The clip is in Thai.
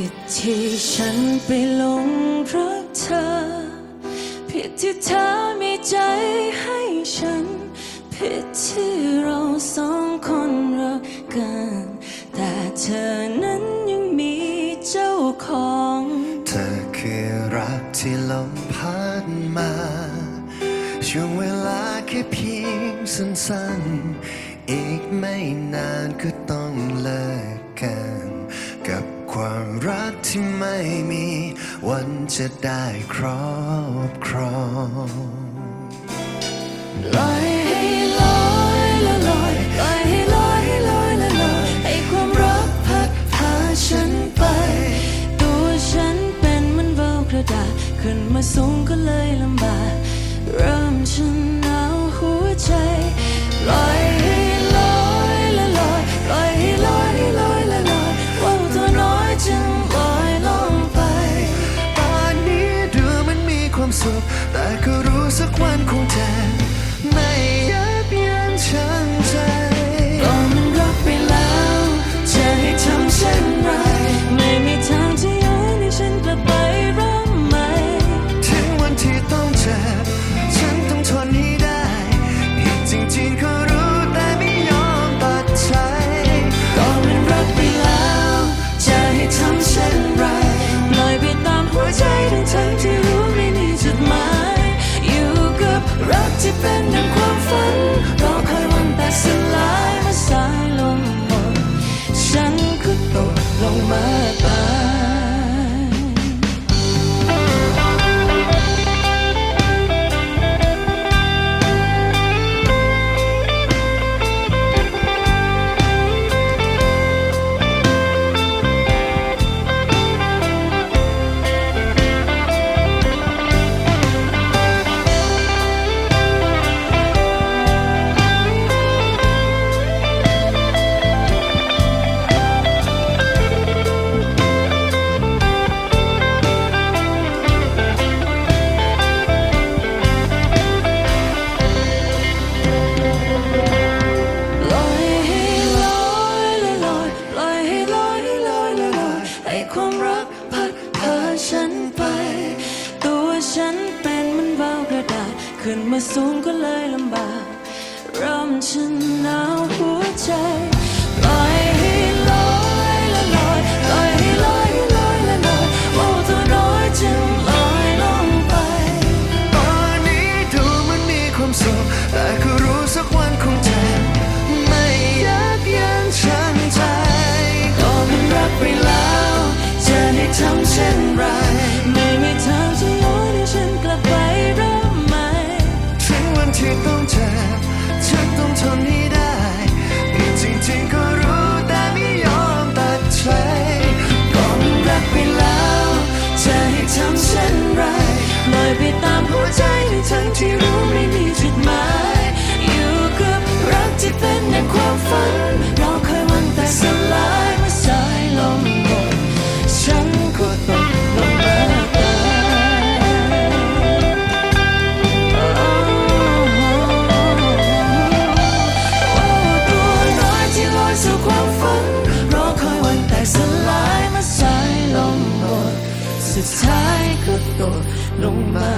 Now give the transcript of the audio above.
ผิดที่ฉันไปหลงรักเธอ ผิดที่เธอมีใจให้ฉัน ผิดที่เราสองคนรักกัน แต่เธอนั้นยังมีเจ้าของ เธอคือรักที่ลมพัดมา ช่วงเวลาแค่เพียงสั้นๆ อีกไม่นานก็ต้องเลิกกันกับ ความรักที่ไม่มี วันจะได้ครอบครองลอยให้ลอยละลอยลอยให้ลอยให้ลอยละลอยให้ความรักพัดพาฉันไป ตัวฉันเป็นเหมันเบากระดาษขึ้นมาสูงก็เลยลำบาก เริ่มฉันหนาวหัวใจปลอยให้ ความสุข แต่ก็รู้สักวันคงจะไม่ยับยั้งชั่งใจ เป็นดังความฝันรอคอยวันแตกสลายเมื่อสายลมหมดฉันก็ตกลงมา ขึ้นมาสูงก็เลยลำบากเริ่มฉันหนาวหัวใจปล่อยให้ลอยละลอยปล่อยให้ลอยให้ลอยละลอยโอ้ตัวน้อยจึงลอยลงไป ตอนนี้ดูมันมีความสุขแต่ก็รู้สักวันคงจะไม่ยับยั้งชั่งใจก็มันรักไปแล้วจะให้ทำเช่น ทั้งที่รู้ไม่มีจุดหมาย อยู่กับรักที่เป็นในความฝัน เรอคอยวันแต่สลายเมื่อสายลมหมดฉันก็ตกลงมาตายโอ้ตัวน้อยที่ลอยสู่ความฝันรอคอยวันแต่สลายมื่อสายลมหมดสุดท้ายก็ตกลงมา